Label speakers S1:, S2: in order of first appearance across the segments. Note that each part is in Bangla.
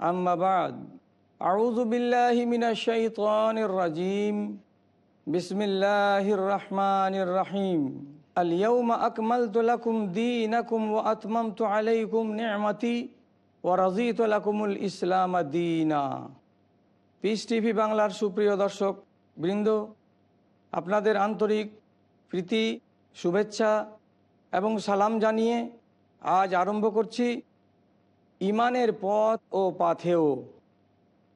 S1: أما بعد أعوذ بالله من الشيطان الرجيم بسم الله الرحمن الرحيم اليوم أكملت لكم دينكم وأتممت عليكم نعمتي ورضيت لكم الإسلام دينا পিস টিভি বাংলার সুপ্রিয় দর্শক বৃন্দ আপনাদের আন্তরিক প্রীতি শুভেচ্ছা এবং সালাম জানিয়ে আজ আরম্ভ করছি ইমানের পথ ও পাথেও।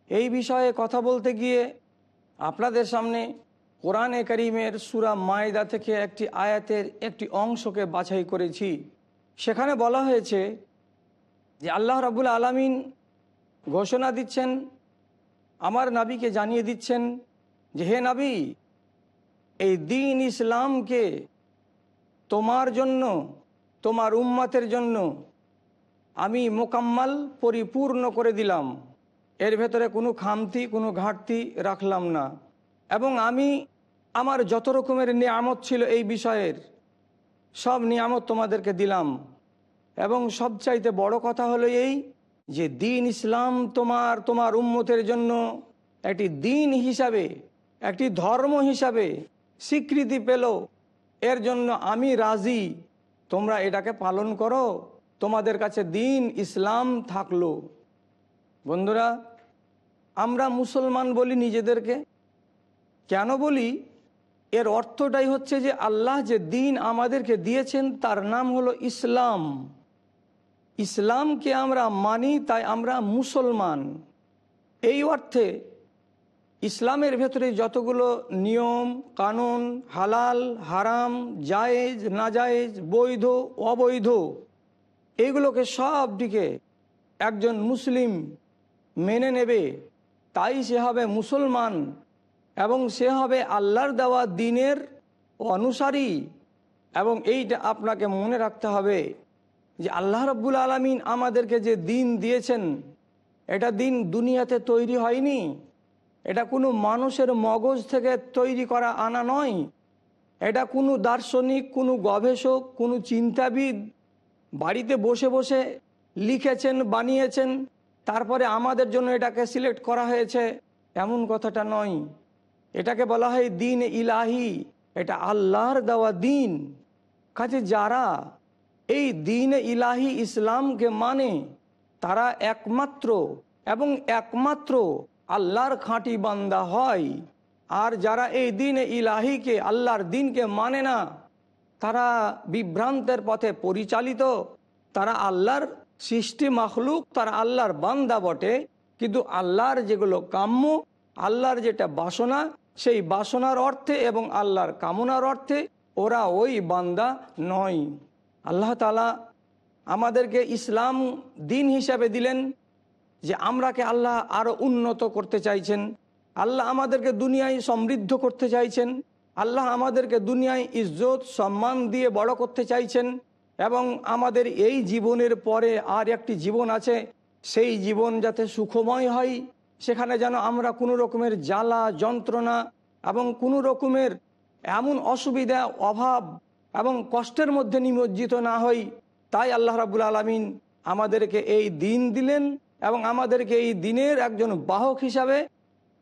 S1: এই বিষয়ে কথা বলতে গিয়ে আপনাদের সামনে কোরআনে করিমের সুরা মায়দা থেকে একটি আয়াতের একটি অংশকে বাছাই করেছি। সেখানে বলা হয়েছে যে আল্লাহ রাবুল আলমিন ঘোষণা দিচ্ছেন, আমার নাবিকে জানিয়ে দিচ্ছেন যে, হে নাবি, এই দিন ইসলামকে তোমার জন্য, তোমার উম্মাতের জন্য আমি মোকাম্মাল পরিপূর্ণ করে দিলাম। এর ভেতরে কোনো খামতি, কোনো ঘাটতি রাখলাম না। এবং আমি আমার যত রকমের নিয়ামত ছিল এই বিষয়ের, সব নিয়ামত তোমাদেরকে দিলাম। এবং সবচাইতে বড় কথা হলো এই যে দিন ইসলাম তোমার তোমার উম্মতের জন্য একটি দিন হিসাবে, একটি ধর্ম হিসাবে স্বীকৃতি পেল। এর জন্য আমি রাজি। তোমরা এটাকে পালন করো। তোমাদের কাছে দিন ইসলাম থাকল। বন্ধুরা, আমরা মুসলমান বলি নিজেদেরকে। কেন বলি? এর অর্থটাই হচ্ছে যে আল্লাহ যে দিন আমাদেরকে দিয়েছেন, তার নাম হলো ইসলাম। ইসলামকে আমরা মানি, তাই আমরা মুসলমান। এই অর্থে ইসলামের ভেতরে যতগুলো নিয়ম, কানুন, হালাল, হারাম, জায়েজ, নাজায়েজ, বৈধ, অবৈধ এইগুলোকে সব দিকে একজন মুসলিম মেনে নেবে, তাই সে হবে মুসলমান এবং সে হবে আল্লাহর দেওয়া দিনের অনুসারী। এবং এইটা আপনাকে মনে রাখতে হবে যে আল্লাহ রব্বুল আলমিন আমাদেরকে যে দিন দিয়েছেন, এটা দিন দুনিয়াতে তৈরি হয়নি। এটা কোনো মানুষের মগজ থেকে তৈরি করা আনা নয়। এটা কোনো দার্শনিক, কোনো গবেষক, কোনো চিন্তাবিদ বাড়িতে বসে বসে লিখেছেন, বানিয়েছেন, তারপরে আমাদের জন্য এটাকে সিলেক্ট করা হয়েছে। এমন কথাটা নয়। এটাকে বলা হয় দিন ইলাহি। এটা আল্লাহর দেওয়া দিন। কাজে যারা এই দিন ইলাহি ইসলামকে মানে তারা একমাত্র এবং একমাত্র আল্লাহর খাঁটি বান্দা হয়। আর যারা এই দিন ইলাহিকে, আল্লাহর দিনকে মানে না তারা বিভ্রান্তের পথে পরিচালিত। তারা আল্লাহর সৃষ্টি মখলুক, তারা আল্লাহর বান্দা বটে। কিন্তু আল্লাহর যেগুলো কাম্য, আল্লাহর যেটা বাসনা, সেই বাসনার অর্থে এবং আল্লাহর কামনার অর্থে ওরা ওই বান্দা নয়। আল্লাহ তালা আমাদেরকে ইসলাম দিন হিসাবে দিলেন যে আমরাকে আল্লাহ আরও উন্নত করতে চাইছেন। আল্লাহ আমাদেরকে দুনিয়ায় সমৃদ্ধ করতে চাইছেন। আল্লাহ আমাদেরকে দুনিয়ায় ইজ্জত, সম্মান দিয়ে বড় করতে চাইছেন এবং আমাদের এই জীবনের পরে আর একটি জীবন আছে, সেই জীবন যাতে সুখময় হয়, সেখানে যেন আমরা কোনো রকমের জ্বালা, যন্ত্রণা এবং কোনো রকমের এমন অসুবিধা, অভাব এবং কষ্টের মধ্যে নিমজ্জিত না হই। তাই আল্লাহ রাবুল আলমিন আমাদেরকে এই দিন দিলেন এবং আমাদেরকে এই দিনের একজন বাহক হিসাবে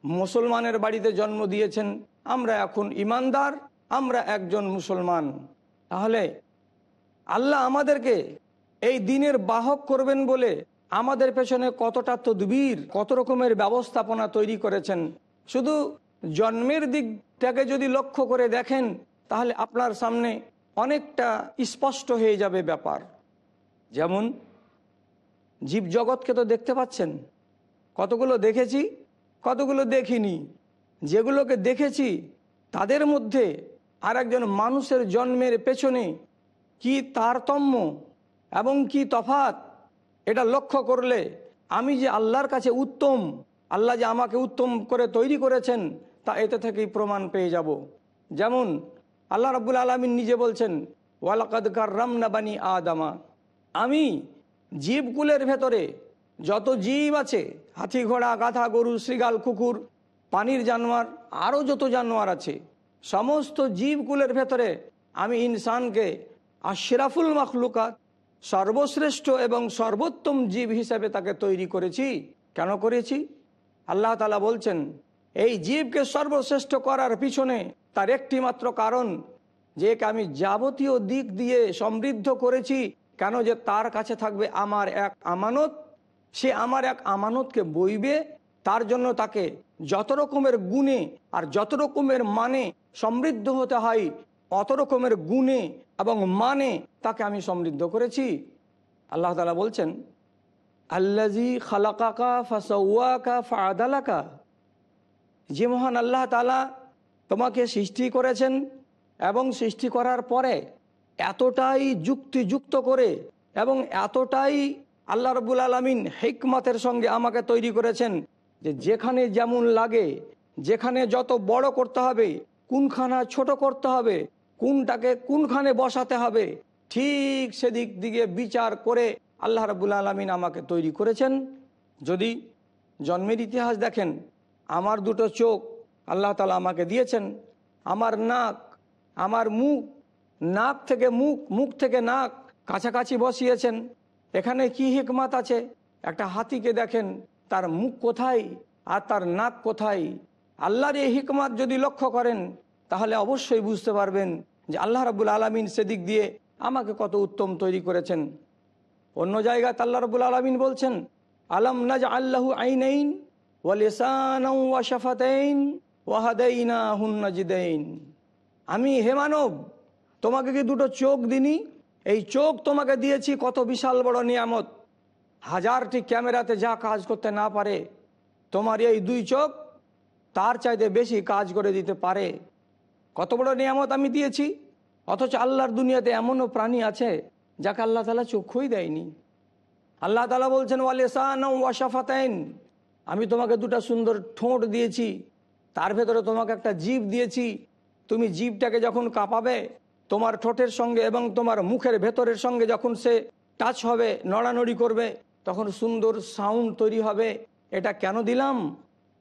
S1: মুসলমানের বাড়িতে জন্ম দিয়েছেন, আমরা এখন ইমানদার, আমরা একজন মুসলমান। তাহলে আল্লাহ আমাদেরকে এই দিনের বাহক করবেন বলে আমাদের পেছনে কতটা তদবির, কত রকমের ব্যবস্থাপনা তৈরি করেছেন। শুধু জন্মের দিকটাকে যদি লক্ষ্য করে দেখেন, তাহলে আপনার সামনে অনেকটা স্পষ্ট হয়ে যাবে ব্যাপার। যেমন জীব জগৎকে তো দেখতে পাচ্ছেন, কতগুলো দেখেছি? কতগুলো দেখিনি? যেগুলোকে দেখেছি, তাদের মধ্যে আর একজন মানুষের জন্মের পেছনে কি তারতম্য এবং কি তফাত এটা লক্ষ্য করলে আমি যে আল্লাহর কাছে উত্তম, আল্লাহ যে আমাকে উত্তম করে তৈরি করেছেন, তা এতে থেকেই প্রমাণ পেয়ে যাব। যেমন, আল্লাহ রাবুল আলমিন নিজে বলছেন ওয়ালাকাদকার রামনা বানি আদামা। আমি জীবকুলের ভেতরে যত জীব আছে, হাতি ঘোড়া, গাধা গরু শ্রীগাল কুকুর, পানির জানোয়ার আরও যত জানোয়ার আছে, সমস্ত জীবকুলের ভেতরে আমি ইনসানকে আশরাফুল মখলুকাত, সর্বশ্রেষ্ঠ এবং সর্বোত্তম জীব হিসেবে তাকে তৈরি করেছি। কেন করেছি? আল্লাহ তালা বলছেন, এই জীবকে সর্বশ্রেষ্ঠ করার পিছনে তার একটি মাত্র কারণ যে আমি যাবতীয় দিক দিয়ে সমৃদ্ধ করেছি, কেন যে তার কাছে থাকবে আমার এক আমানত? সে আমার এক আমানতকে বইবে, তার জন্য তাকে যত রকমের গুণে আর যত রকমের মানে সমৃদ্ধ হতে হয়, অত রকমের গুণে এবং মানে তাকে আমি সমৃদ্ধ করেছি। আল্লাহ তালা বলছেন আল্লাজি খালাকাকা ফাসাউয়াকা ফাদালাকা যে মহান আল্লাহ তালা তোমাকে সৃষ্টি করেছেন এবং সৃষ্টি করার পরে এতটাই যুক্তিযুক্ত করে এবং এতটাই আল্লাহ রবুল আলমিন হেকমতের সঙ্গে আমাকে তৈরি করেছেন যে যেখানে যেমন লাগে, যেখানে যত বড় করতে হবে, কোনখানা ছোট করতে হবে, কোনটাকে কোনখানে বসাতে হবে, ঠিক সেদিক দিকে বিচার করে আল্লাহ রবুল আলমিন আমাকে তৈরি করেছেন। যদি জন্মের ইতিহাস দেখেন, আমার দুটো চোখ আল্লাহ তালা আমাকে দিয়েছেন, আমার নাক, আমার মুখ, নাক থেকে মুখ মুখ থেকে নাক কাছাকাছি বসিয়েছেন এখানে কি হিকমাত আছে? একটা হাতিকে দেখেন, তার মুখ কোথায় আর তার নাক কোথায়? আল্লাহর এই হিকমাত যদি লক্ষ্য করেন, তাহলে অবশ্যই বুঝতে পারবেন যে আল্লাহ রাবুল আলমিন সেদিক দিয়ে আমাকে কত উত্তম তৈরি করেছেন। অন্য জায়গায় আল্লাহ রবুল আলমিন বলছেন, আলম নাজ আল্লাহু আইনাইন ওয়াহাদাইনা হুন্নাজিদাইন আমি, হে মানব, তোমাকে কি দুটো চোখ দিনি এই চোখ তোমাকে দিয়েছি কত বিশাল বড় নিয়ামত। হাজারটি ক্যামেরাতে যা কাজ করতে না পারে, তোমার এই দুই চোখ তার চাইতে বেশি কাজ করে দিতে পারে। কত বড় নিয়ামত আমি দিয়েছি, অথচ আল্লাহর দুনিয়াতে এমনও প্রাণী আছে যাকে আল্লাহ তালা চক্ষুই দেয়নি। আল্লাহ তালা বলছেন ওয়ালেসান ওয়াশাফাতাইন আমি তোমাকে দুটা সুন্দর ঠোঁট দিয়েছি, তার ভেতরে তোমাকে একটা জীব দিয়েছি। তুমি জীবটাকে যখন কাঁপাবে তোমার ঠোঁটের সঙ্গে এবং তোমার মুখের ভেতরের সঙ্গে যখন সে টাচ হবে, নড়ানড়ি করবে, তখন সুন্দর সাউন্ড তৈরি হবে। এটা কেন দিলাম?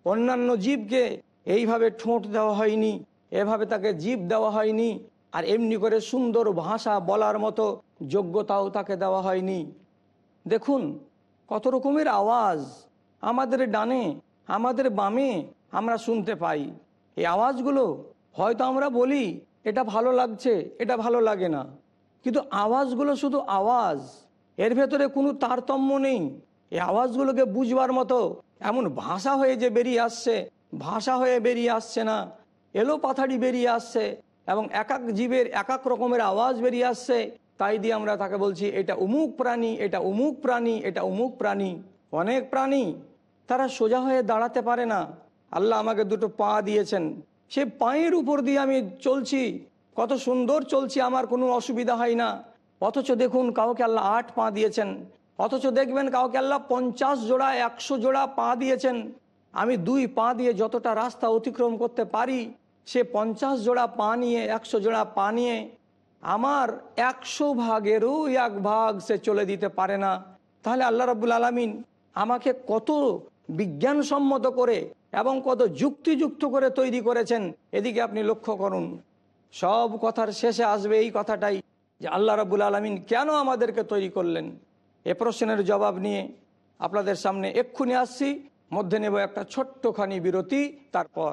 S1: অন্যান্য জীবকে এইভাবে ঠোঁট দেওয়া হয়নি, এভাবে তাকে জীব দেওয়া হয়নি, আর এমনি করে সুন্দর ভাষা বলার মতো যোগ্যতাও তাকে দেওয়া হয়নি। দেখুন, কত রকমের আওয়াজ। আমাদের ডানে, আমাদের বামে আমরা শুনতে পাই। এই আওয়াজগুলো হয়তো আমরা বলি এটা ভালো লাগছে, এটা ভালো লাগে না। কিন্তু আওয়াজগুলো শুধু আওয়াজ, এর ভেতরে কোনো তারতম্য নেই। এই আওয়াজগুলোকে বুঝবার মতো এমন ভাষা হয়ে যে বেরিয়ে আসছে, ভাষা হয়ে বেরিয়ে আসছে না। এলো পাথাড়ি বেরিয়ে আসছে এবং এক এক জীবের এক এক রকমের আওয়াজ বেরিয়ে আসছে। তাই দিয়ে আমরা তাকে বলছি, এটা উমুক প্রাণী, এটা উমুক প্রাণী, এটা উমুক প্রাণী, অনেক প্রাণী। তারা সোজা হয়ে দাঁড়াতে পারে না। আল্লাহ আমাকে দুটো পা দিয়েছেন। সে পায়ের উপর দিয়ে আমি চলছি। কত সুন্দর চলছি, আমার কোনো অসুবিধা হয় না। অথচ দেখুন, কাউকে আল্লাহ আট পা দিয়েছেন। অথচ দেখবেন, কাউকে আল্লাহ পঞ্চাশ জোড়া, একশো জোড়া পা দিয়েছেন। আমি দুই পা দিয়ে যতটা রাস্তা অতিক্রম করতে পারি, সে পঞ্চাশ জোড়া পা নিয়ে, একশো জোড়া পা নিয়ে, আমার একশো ভাগেরও এক ভাগ সে চলে দিতে পারে না। তাহলে আল্লাহ রাবুল আলমিন আমাকে কত বিজ্ঞানসম্মত করে এবং কত যুক্তিযুক্ত করে তৈরি করেছেন, এদিকে আপনি লক্ষ্য করুন, সব কথার শেষে আসবে এই কথাটাই যে আল্লাহ রাবুল আলমিন কেন আমাদেরকে তৈরি করলেন? এ প্রশ্নের জবাব নিয়ে আপনাদের সামনে এক্ষুনি আসছি, মধ্যে নেব একটা ছোট্টখানি বিরতি, তারপর।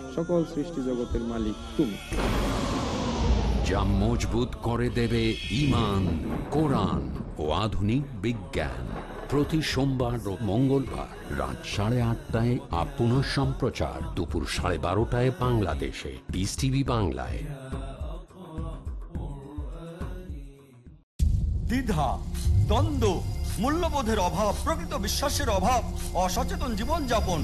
S2: সকল সৃষ্টি জগতের মালিক তুমি।
S3: যা মজবুত করে দেবে ইমান কোরআন ও আধুনিক বিজ্ঞান। প্রতি সোমবার ও মঙ্গলবার রাত সাড়ে আটটায় আর পুনঃ সম্প্রচার দুপুর সাড়ে বারোটায় বাংলাদেশে। বিস টিভি বাংলায়।
S4: দ্বিধা দ্বন্দ্ব মূল্যবোধের অভাব প্রকৃত বিশ্বাসের অভাব অসচেতন জীবনযাপন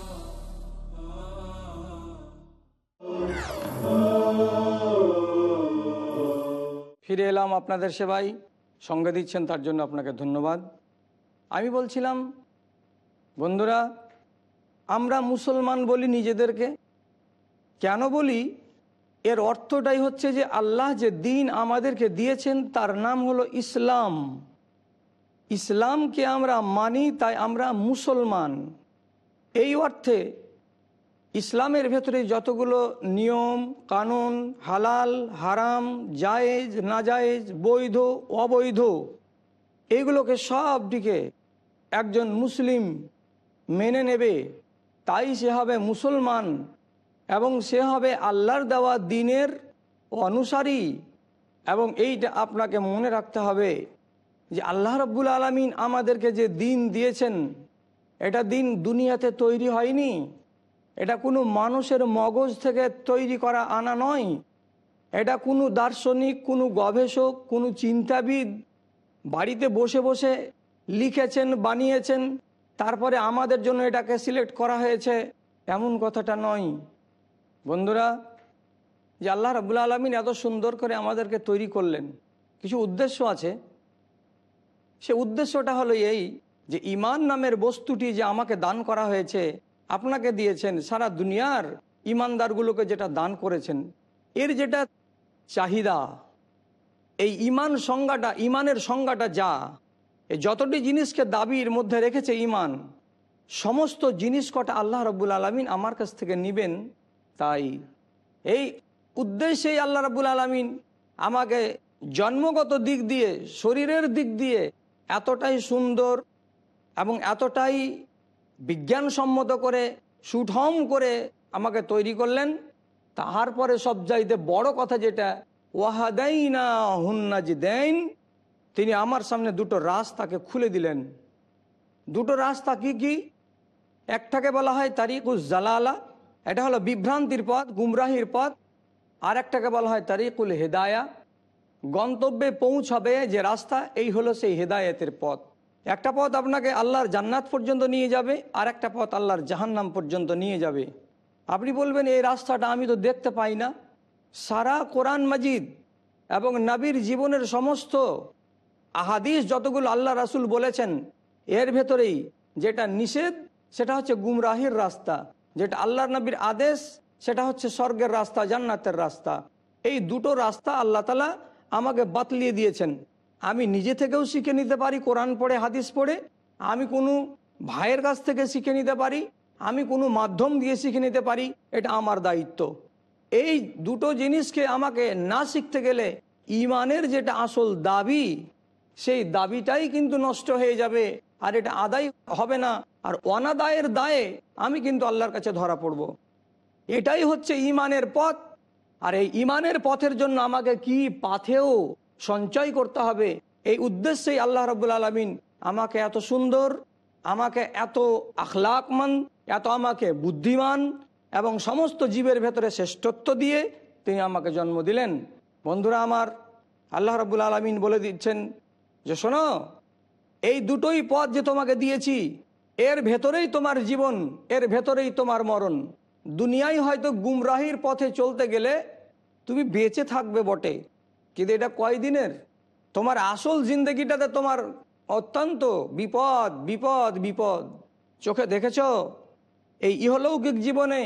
S1: ফিরে এলাম আপনাদের সেবায়। সঙ্গে দিচ্ছেন তার জন্য আপনাকে ধন্যবাদ। আমি বলছিলাম, বন্ধুরা, আমরা মুসলমান বলি নিজেদেরকে। কেন বলি? এর অর্থটাই হচ্ছে যে আল্লাহ যে দিন আমাদেরকে দিয়েছেন, তার নাম হলো ইসলাম। ইসলামকে আমরা মানি, তাই আমরা মুসলমান। এই অর্থে ইসলামের ভেতরে যতগুলো নিয়ম, কানুন, হালাল, হারাম, জায়েজ না জায়েজ বৈধ, অবৈধ এইগুলোকে সব দিকে একজন মুসলিম মেনে নেবে। তাই সে হবে মুসলমান এবং সে হবে আল্লাহর দেওয়া দিনের অনুসারী। এবং এইটা আপনাকে মনে রাখতে হবে যে আল্লাহ রব্বুল আলমিন আমাদেরকে যে দিন দিয়েছেন, এটা দিন দুনিয়াতে তৈরি হয়নি। এটা কোনো মানুষের মগজ থেকে তৈরি করা আনা নয়। এটা কোনো দার্শনিক, কোনো গবেষক, কোনো চিন্তাবিদ বাড়িতে বসে বসে লিখেছেন, বানিয়েছেন, তারপরে আমাদের জন্য এটাকে সিলেক্ট করা হয়েছে। এমন কথাটা নয়। বন্ধুরা, যে আল্লাহ রাবুল্লা আলমিন এত সুন্দর করে আমাদেরকে তৈরি করলেন। কিছু উদ্দেশ্য আছে। সে উদ্দেশ্যটা হলো এই যে ইমান নামের বস্তুটি যে আমাকে দান করা হয়েছে আপনাকে দিয়েছেন, সারা দুনিয়ার ইমানদারগুলোকে যেটা দান করেছেন, এর যেটা চাহিদা, এই ইমান সংজ্ঞাটা, ইমানের সংজ্ঞাটা যা যতটি জিনিসকে দাবির মধ্যে রেখেছে ইমান, সমস্ত জিনিস কটা আল্লাহ রব্বুল আলমিন আমার কাছ থেকে নিবেন, তাই। এই উদ্দেশ্যেই আল্লাহ রব্বুল আলমিন আমাকে জন্মগত দিক দিয়ে, শরীরের দিক দিয়ে এতটাই সুন্দর এবং এতটাই বিজ্ঞানসম্মত করে, সুঠম করে আমাকে তৈরি করলেন। তাহার পরে সব চাইতে বড় কথা যেটা ওয়াহাদাইনা হুন্নাজ দেন তিনি আমার সামনে দুটো রাস্তাকে খুলে দিলেন। দুটো রাস্তা কি কি? একটাকে বলা হয় তারিকুজ জালালা, এটা হলো বিভ্রান্তির পথ, গুমরাহির পথ। আর একটাকে বলা হয় তারিকুল হেদায়া। গন্তব্যে পৌঁছাবে যে রাস্তা, এই হলো সেই হেদায়েতের পথ। একটা পথ আপনাকে আল্লাহর জান্নাত পর্যন্ত নিয়ে যাবে, আর একটা পথ আল্লাহর জাহান্নাম পর্যন্ত নিয়ে যাবে। আপনি বলবেন, এই রাস্তাটা আমি তো দেখতে পাই না। সারা কোরআন মাজিদ এবং নবীর জীবনের সমস্ত আহাদিস যতগুলো আল্লাহ রাসুল বলেছেন, এর ভেতরেই যেটা নিষেধ, সেটা হচ্ছে গুমরাহির রাস্তা। যেটা আল্লাহ নবীর আদেশ, সেটা হচ্ছে স্বর্গের রাস্তা, জান্নাতের রাস্তা। এই দুটো রাস্তা আল্লাহ তালা আমাকে বাতলিয়ে দিয়েছেন। আমি নিজে থেকেও শিখে নিতে পারি, কোরআন পড়ে, হাদিস পড়ে। আমি কোনো ভাইয়ের কাছ থেকে শিখে নিতে পারি, আমি কোনো মাধ্যম দিয়ে শিখে নিতে পারি, এটা আমার দায়িত্ব। এই দুটো জিনিসকে আমাকে না শিখতে গেলে ইমানের যেটা আসল দাবি, সেই দাবিটাই কিন্তু নষ্ট হয়ে যাবে, আর এটা আদায় হবে না, আর অনাদায়ের দায়ে আমি কিন্তু আল্লাহর কাছে ধরা পড়ব। এটাই হচ্ছে ইমানের পথ, আর এই ইমানের পথের জন্য আমাকে কি পাথেও সঞ্চয় করতে হবে। এই উদ্দেশ্যেই আল্লাহ রবুল আলমিন আমাকে এত সুন্দর, আমাকে এত আখলাকমান এত আমাকে বুদ্ধিমান এবং সমস্ত জীবের ভেতরে শ্রেষ্ঠত্ব দিয়ে তিনি আমাকে জন্ম দিলেন। বন্ধুরা আমার, আল্লাহ রবুল আলমিন বলে দিচ্ছেন যে, শোনো, এই দুটোই পথ যে তোমাকে দিয়েছি, এর ভেতরেই তোমার জীবন, এর ভেতরেই তোমার মরণ। দুনিয়ায় হয়তো গুমরাহির পথে চলতে গেলে তুমি বেঁচে থাকবে বটে। কিন্তু এটা কয়দিনের? তোমার আসল জিন্দগিটাতে তোমার অত্যন্ত বিপদ বিপদ বিপদ। চোখে দেখেছ? এই ইহলৌকিক জীবনে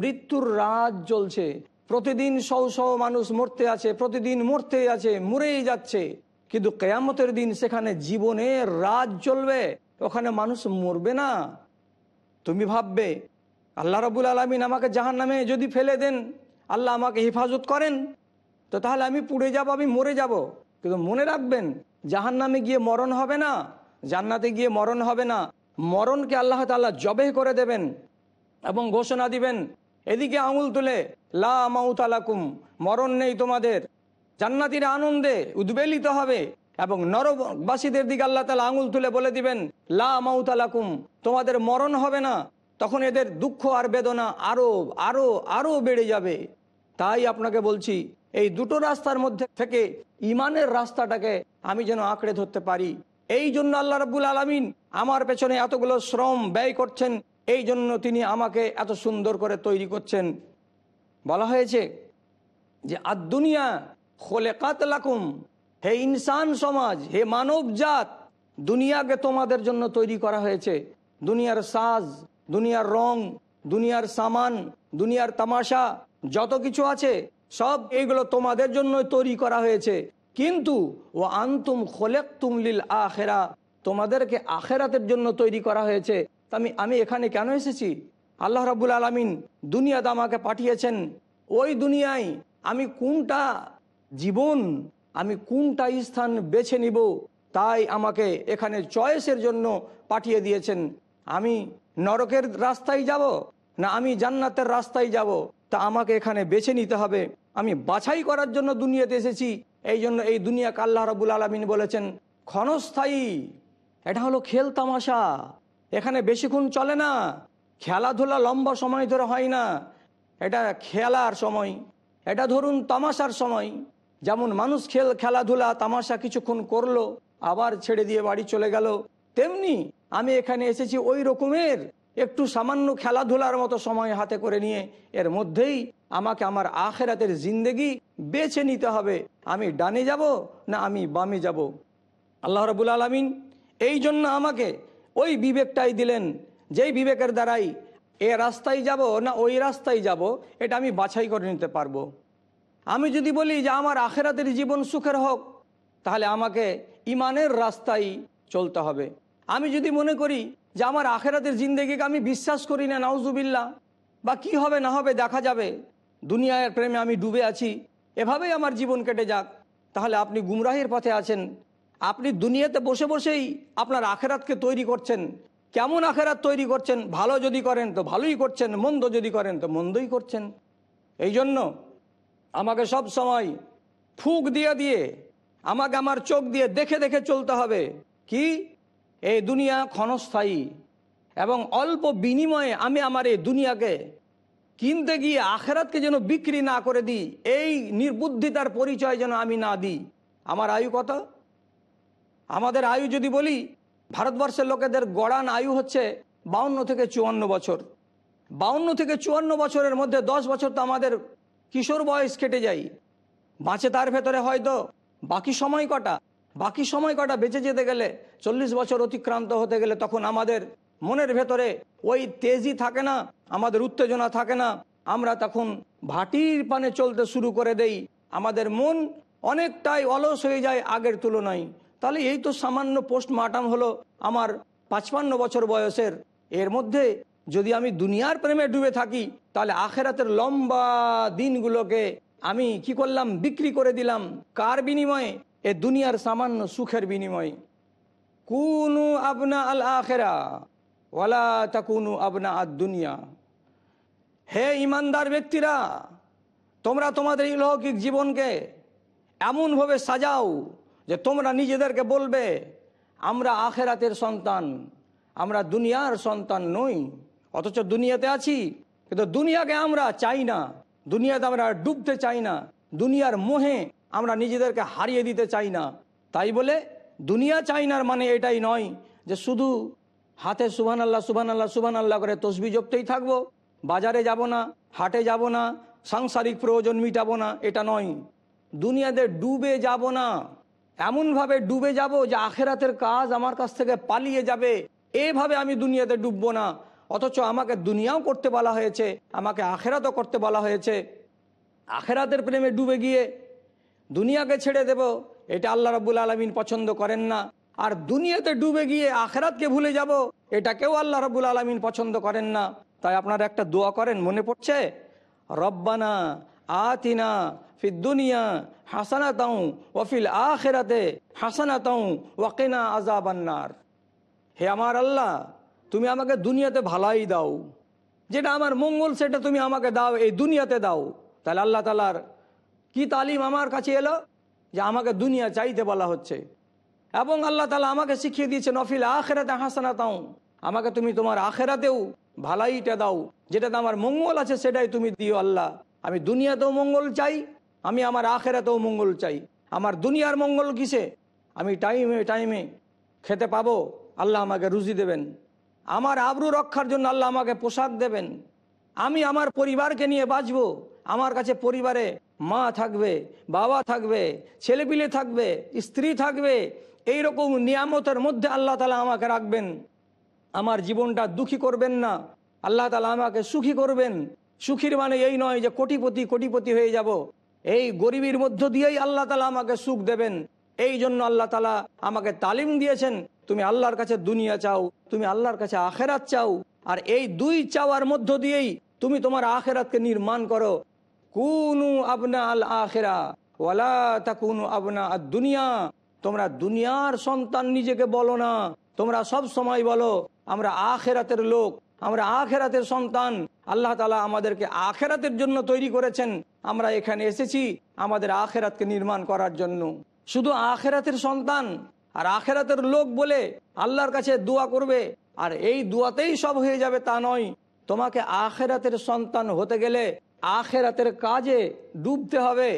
S1: মৃত্যুর রাজ চলছে প্রতিদিন শও শও মানুষ মরতে আছে, প্রতিদিন মরতে আছে, মরেই যাচ্ছে। কিন্তু কেয়ামতের দিন সেখানে জীবনের রাজ চলবে ওখানে মানুষ মরবে না। তুমি ভাববে, আল্লাহ রবুল আলমিন আমাকে জাহান নামে যদি ফেলে দেন, আল্লাহ আমাকে হেফাজত করেন। তো তাহলে আমি পুড়ে যাব, আমি মরে যাব। কিন্তু মনে রাখবেন জাহান নামে গিয়ে মরণ হবে না, জান্নাতে গিয়ে মরণ হবে না। মরণকে আল্লাহ তাল্লাহ জবে করে দেবেন এবং ঘোষণা দিবেন, এদিকে আঙুল তুলে, লা মাউতালাকুম মরণ নেই তোমাদের। জান্নাতির আনন্দে উদ্বেলিত হবে এবং নরবাসীদের দিকে আল্লাহ তালা আঙুল তুলে বলে দিবেন, লা মাউতালাকুম তোমাদের মরণ হবে না। তখন এদের দুঃখ আর বেদনা আরও আরও আরও বেড়ে যাবে। তাই আপনাকে বলছি এই দুটো রাস্তার মধ্যে থেকে ইমানের রাস্তাটাকে আমি যেন আঁকড়ে ধরতে পারি। এই জন্য আল্লাহ রাবুল আলমিন আমার পেছনে এতগুলো শ্রম ব্যয় করছেন, এই জন্য তিনি আমাকে এত সুন্দর করে তৈরি করছেন। বলা হয়েছে যে আর দুনিয়া খোলে কাতলাকুম হে ইনসান সমাজ, হে মানব জাত, দুনিয়াকে তোমাদের জন্য তৈরি করা হয়েছে। দুনিয়ার সাজ, দুনিয়ার রং, দুনিয়ার সামান, দুনিয়ার তামাশা, যত কিছু আছে সব এইগুলো তোমাদের জন্য তৈরি করা হয়েছে। কিন্তু ও আন্তুম খোলেক তুমলিল আখেরা, তোমাদেরকে আখেরাতের জন্য তৈরি করা হয়েছে। আমি আমি এখানে কেন এসেছি? আল্লাহ রাবুল আলমিন দুনিয়াতে আমাকে পাঠিয়েছেন। ওই দুনিয়ায় আমি কোনটা জীবন, আমি কোনটা স্থান বেছে নিব, তাই আমাকে এখানে চয়েসের জন্য পাঠিয়ে দিয়েছেন। আমি নরকের রাস্তায় যাব না আমি জান্নাতের রাস্তায় যাব? তা আমাকে এখানে বেছে নিতে হবে। আমি বাছাই করার জন্য দুনিয়াতে এসেছি। এই জন্য এই দুনিয়াকে আল্লাহ রবুল আলমিন বলেছেন, ক্ষণস্থায়ী। এটা হলো খেল তামাশা। এখানে বেশিক্ষণ চলে না। খেলাধুলা লম্বা সময় ধরে হয় না। এটা খেলার সময়। এটা ধরুন তামাশার সময়। যেমন মানুষ খেল, খেলাধুলা, তামাশা কিছুক্ষণ করল, আবার ছেড়ে দিয়ে বাড়ি চলে গেল, তেমনি আমি এখানে এসেছি ওই রকমের একটু সামান্য খেলাধুলার মতো সময় হাতে করে নিয়ে এর মধ্যেই আমাকে আমার আখেরাতের জিন্দেগি বেছে নিতে হবে। আমি ডানে যাব না আমি বামে যাব। আল্লাহ রবুল আলমিন এই জন্য আমাকে ওই বিবেকটাই দিলেন যেই বিবেকের দ্বারাই এ রাস্তায় যাব না ওই রাস্তায় যাব, এটা আমি বাছাই করে নিতে পারব। আমি যদি বলি যে আমার আখেরাতের জীবন সুখের হোক, তাহলে আমাকে ইমানের রাস্তায় চলতে হবে। আমি যদি মনে করি যে আমার আখেরাতের জিন্দগিকে আমি বিশ্বাস করি না নাউজুবিল্লা বা কি হবে, না হবে, দেখা যাবে। দুনিয়ার প্রেমে আমি ডুবে আছি। এভাবেই আমার জীবন কেটে যাক। তাহলে আপনি গুমরাহের পথে আছেন। আপনি দুনিয়াতে বসে বসেই আপনার আখেরাতকে তৈরি করছেন। কেমন আখেরাত তৈরি করছেন? ভালো যদি করেন, তো ভালোই করছেন। মন্দ যদি করেন, তো মন্দই করছেন। এই জন্য আমাকে সব সময় ফুক দিয়ে দিয়ে, আমাকে আমার চোখ দিয়ে দেখে দেখে চলতে হবে। কি? এই দুনিয়া ক্ষণস্থায়ী এবং অল্প বিনিময়ে আমি আমার এই দুনিয়াকে কিনতে গিয়ে আখেরাতকে যেন বিক্রি না করে দিই, এই নির্বুদ্ধিতার পরিচয় যেন আমি না দিই। আমার আয়ু কত? আমাদের আয়ু যদি বলি, ভারতবর্ষের লোকেদের গড়ান আয়ু হচ্ছে বাউন্ন থেকে চুয়ান্ন বছর। বাউন্ন থেকে চুয়ান্ন বছরের মধ্যে দশ বছর তো আমাদের কিশোর বয়স কেটে যায়। বাঁচে তার ভেতরে হয়তো বাকি সময় কটা? বাকি সময় কটা বেঁচে যেতে গেলে, চল্লিশ বছর অতিক্রান্ত হতে গেলে তখন আমাদের মনের ভেতরে ওই তেজি থাকে না, আমাদের উত্তেজনা থাকে না। আমরা তখন ভাটির পানে চলতে শুরু করে দেই। আমাদের মন অনেকটাই অলস হয়ে যায় আগের তুলনায়। তাহলে এই তো সামান্য পোস্টমার্টাম হলো আমার পাঁচপান্ন বছর বয়সের। এর মধ্যে যদি আমি দুনিয়ার প্রেমে ডুবে থাকি, তাহলে আখেরাতের লম্বা দিনগুলোকে আমি কি করলাম? বিক্রি করে দিলাম। কার বিনিময়ে? এ দুনিয়ার সামান্য সুখের বিনিময়ে, কুনু আবনা আল আখেরা, ওয়ালা তাকুনু আবনা আদ দুনিয়া। হে ইমানদার ব্যক্তিরা, তোমরা তোমাদের ইলৌকিক জীবনকে এমনভাবে সাজাও যে তোমরা নিজেদেরকে বলবে, আমরা আখেরাতের সন্তান, আমরা দুনিয়ার সন্তান নই, অথচ দুনিয়াতে আছি। কিন্তু দুনিয়াকে আমরা চাই না, দুনিয়াতে আমরা ডুবতে চাই না, দুনিয়ার মোহে আমরা নিজেদেরকে হারিয়ে দিতে চাই না। তাই বলে দুনিয়া চাই নার মানে এটাই নয় যে শুধু হাতে সুবহান আল্লাহ সুবহান আল্লাহ সুবহান আল্লাহ করে তসবি জপতেই থাকব, বাজারে যাব না, হাটে যাব না, সাংসারিক প্রয়োজন মিটাবো না, এটা নয়। দুনিয়াতে ডুবে যাব না। এমনভাবে ডুবে যাব যে আখেরাতের কাজ আমার কাছ থেকে পালিয়ে যাবে। এভাবে আমি দুনিয়াতে ডুববো না। অথচ আমাকে দুনিয়াও করতে বলা হয়েছে, আমাকে আখেরাতও করতে বলা হয়েছে। আখেরাতের প্রেমে ডুবে গিয়ে দুনিয়াকে ছেড়ে দেব, এটা আল্লাহ রাবুল আলমিন পছন্দ করেন না। আর দুনিয়াতে ডুবে গিয়ে আখেরাতকে ভুলে যাব এটাকেও আল্লাহ রাবুল আলমিন পছন্দ করেন না। তাই আপনারা একটা দোয়া করেন, মনে পড়ছে? রব্বানা আতিনা ফিদ দুনিয়া হাসানা তাও ওফিল আখেরাতে হাসানা তাও ওয়াকিনা আজাবান্নার হে আমার আল্লাহ, তুমি আমাকে দুনিয়াতে ভালাই দাও। যেটা আমার মঙ্গল, সেটা তুমি আমাকে দাও, এই দুনিয়াতে দাও। তাহলে আল্লাহ তালার কি তালিম আমার কাছে এলো? যে আমাকে দুনিয়া চাইতে বলা হচ্ছে। এবং আল্লাহ তালা আমাকে শিখিয়ে দিয়েছে নফিল আখেরাতে হাসানা তাও আমাকে তুমি তোমার আখেরাতেও ভালাইটা দাও। যেটাতে আমার মঙ্গল আছে, সেটাই তুমি দিও আল্লাহ। আমি দুনিয়াতেও মঙ্গল চাই, আমি আমার আখেরাতেও মঙ্গল চাই। আমার দুনিয়ার মঙ্গল কিসে? আমি টাইমে টাইমে খেতে পাবো। আল্লাহ আমাকে রুজি দেবেন। আমার আবরু রক্ষার জন্য আল্লাহ আমাকে পোশাক দেবেন। আমি আমার পরিবারকে নিয়ে বাঁচবো। আমার কাছে পরিবারে মা থাকবে, বাবা থাকবে, ছেলেপিলে থাকবে, স্ত্রী থাকবে এই রকম নিয়ামতের মধ্যে আল্লাহ তালা আমাকে রাখবেন। আমার জীবনটা দুঃখী করবেন না। আল্লাহ তালা আমাকে সুখী করবেন। সুখীর মানে এই নয় যে কোটিপতি কোটিপতি হয়ে যাব। এই গরিবীর মধ্য দিয়েই আল্লাহ তালা আমাকে সুখ দেবেন। এই জন্য আল্লাহ তালা আমাকে তালিম দিয়েছেন, তুমি আল্লাহর কাছে দুনিয়া চাও, তুমি আল্লাহর কাছে আখেরাত চাও, আর এই দুই চাওয়ার মধ্য দিয়েই তুমি তোমার আখেরাতকে নির্মাণ করো। কুনু আবনা আল আখেরা ওয়ালা তাকুনু আবনা আর দুনিয়া। তোমরা দুনিয়ার সন্তান নিজেকে বলো না। তোমরা সব সময় বলো, আমরা আখেরাতের লোক, আমরা আখেরাতের সন্তান। আল্লাহ তালা আমাদেরকে আখেরাতের জন্য তৈরি করেছেন। আমরা এখানে এসেছি আমাদের আখেরাতকে নির্মাণ করার জন্য। শুধু আখেরাতের সন্তান আর আখেরাতের লোক বলে আল্লাহর কাছে দোয়া করবে, আর এই দোয়াতেই সব হয়ে যাবে তা নয়। তোমাকে আখেরাতের সন্তান হতে গেলে আখেরাতের কাজে ডুবতে হবে।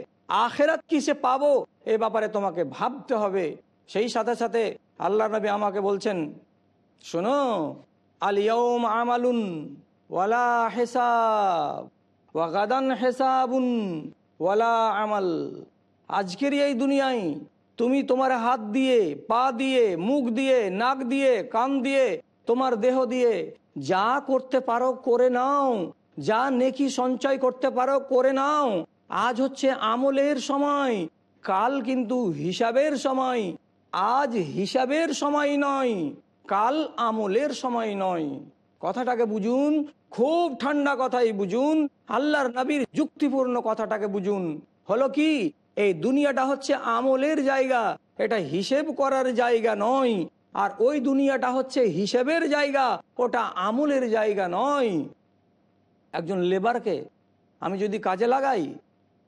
S1: আখেরাত কিসে পাবো? এ ব্যাপারে তোমাকে ভাবতে হবে। সেই সাথে সাথে আল্লাহ নবী আমাকে বলছেন, শোনো আলিয়ম আমালুন ওয়ালা হেসাব ওয়াগাদান হেসাবুন ওয়ালা আমাল। আজকের এই দুনিয়ায় তুমি তোমার হাত দিয়ে, পা দিয়ে, মুখ দিয়ে, নাক দিয়ে, কান দিয়ে, তোমার দেহ দিয়ে যা করতে পারো, করে নাও। যা নেকি সঞ্চয় করতে পারো, করে নাও। আজ হচ্ছে আমলের সময়, কাল কিন্তু হিসাবের সময়। আজ হিসাবের সময় নয়, কাল আমলের সময় নয়। কথাটাকে বুঝুন, খুব ঠান্ডা কথাই বুঝুন, আল্লাহর নবীর যুক্তিপূর্ণ কথাটাকে বুঝুন। হলো কি, এই দুনিয়াটা হচ্ছে আমলের জায়গা, এটা হিসেব করার জায়গা নয়। আর ওই দুনিয়াটা হচ্ছে হিসেবের জায়গা, ওটা আমলের জায়গা নয়। একজন লেবারকে আমি যদি কাজে লাগাই,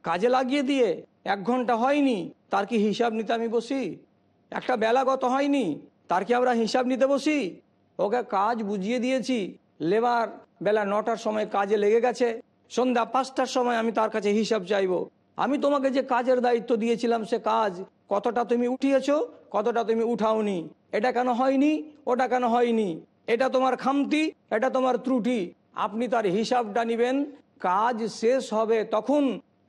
S1: কাজে লাগিয়ে দিয়ে এক ঘণ্টা হয়নি, তার কি হিসাব নিতে আমি বসি? একটা বেলা গত হয়নি, তার কি আমরা হিসাব নিতে বসি? ওকে কাজ বুঝিয়ে দিয়েছি, লেবার বেলা নটার সময় কাজে লেগে গেছে, সন্ধ্যা পাঁচটার সময় আমি তার কাছে হিসাব চাইব। আমি তোমাকে যে কাজের দায়িত্ব দিয়েছিলাম সে কাজ, কতটা তুমি উঠিয়েছো, কতটা তুমি উঠাওনি? এটা কেন হয়নি, ওটা কেন হয়নি? এটা তোমার খামতি, এটা তোমার ত্রুটি। আপনি তার হিসাবটা নিবেন, কাজ শেষ হবে তখন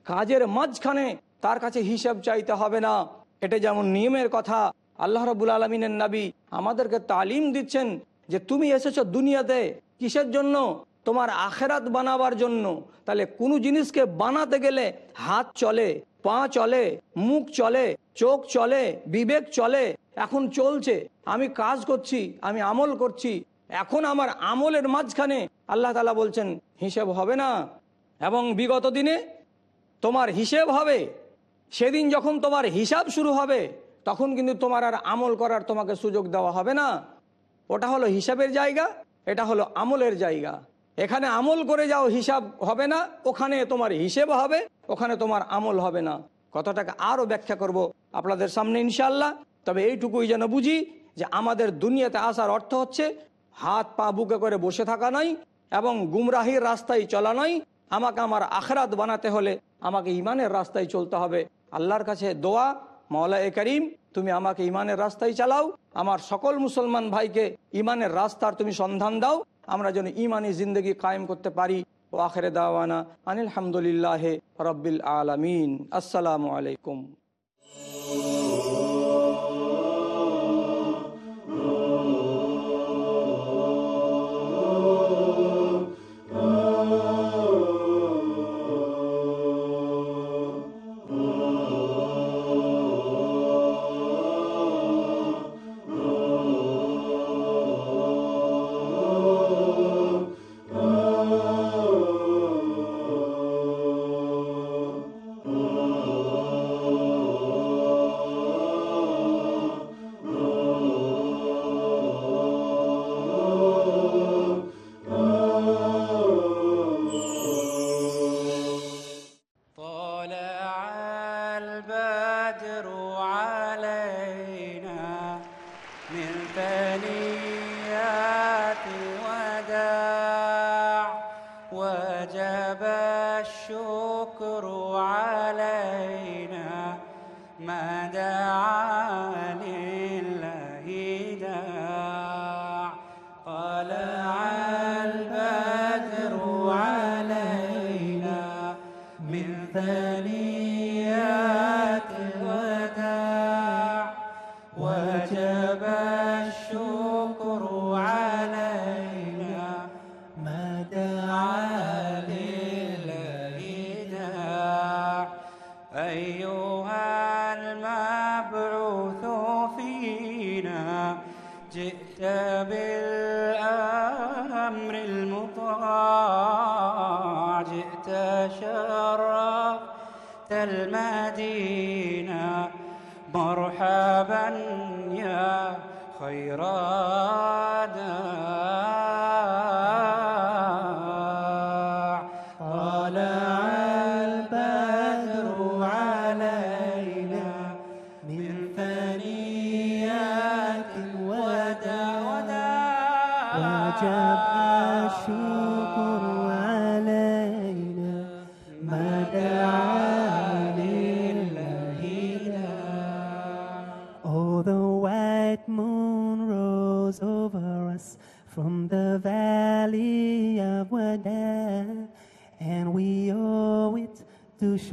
S1: কাজের মাঝখানে তার কাছে হিসাব চাইতে হবে না। এটা যেমন নিয়মের কথা, আল্লাহ রবুল আলমিনের নাবি আমাদেরকে তালিম দিচ্ছেন যে তুমি এসেছ দুনিয়াতে কিসের জন্য? তোমার আখেরাত বানাবার জন্য। তাহলে কোনো জিনিসকে বানাতে গেলে হাত চলে, পা চলে, মুখ চলে, চোখ চলে, বিবেক চলে। এখন চলছে, আমি কাজ করছি, আমি আমল করছি। এখন আমার আমলের মাঝখানে আল্লাহ তালা বলছেন, হিসেব হবে না। এবং বিগত দিনে তোমার হিসেব হবে। সেদিন যখন তোমার হিসাব শুরু হবে, তখন কিন্তু তোমার আর আমল করার তোমাকে সুযোগ দেওয়া হবে না। ওটা হলো হিসাবের জায়গা, এটা হলো আমলের জায়গা। এখানে আমল করে যাও, হিসাব হবে না। ওখানে তোমার হিসেব হবে, ওখানে তোমার আমল হবে না। কথাটাকে আরও ব্যাখ্যা করব আপনাদের সামনে ইনশাল্লাহ তবে এইটুকুই যেন বুঝি যে আমাদের দুনিয়াতে আসার অর্থ হচ্ছে হাত পা বুকে করে বসে থাকা নয় এবং গুমরাহির রাস্তায় চলা নয়। আমাকে আমার আখরাত বানাতে হলে আমাকে ইমানের রাস্তায় চলতে হবে। আল্লাহর কাছে দোয়া মাওলা এ করিম, তুমি আমাকে ইমানের রাস্তায় চালাও। আমার সকল মুসলমান ভাইকে ইমানের রাস্তার তুমি সন্ধান দাও। আমরা যেন ইমানি জিন্দগি কায়েম করতে পারি। ও আখরে দাওয়ানা আনিল হামদুলিল্লাহ রব্বিল আলমিন। আসসালামু আলাইকুম।
S5: البدر علينا من ثنيات الوداع وجب الشكر علينا ما دعا شرفت المدينة مرحبا يا خير داع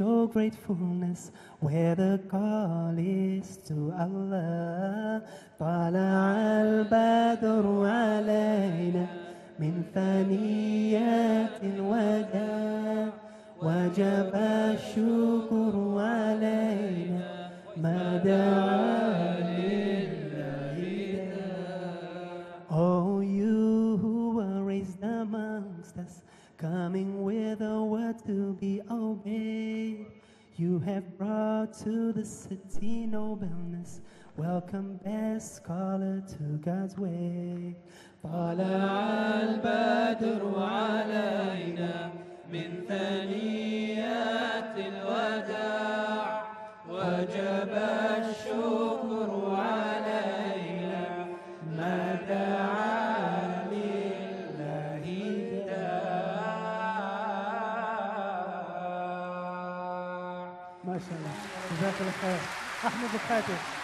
S6: to show gratefulness where the call is to Allah. طلع البدر علينا من ثنيات الوداع وجب الشكر علينا ما دعا لله Oh, you who were raised amongst us, coming with a word to be obeyed. You have brought to the city nobleness. Welcome, best scholar to God's way. طلع البدر علينا من ثنيات الوداع وجب الشكر علينا جزاك الله أحمد الخاتم.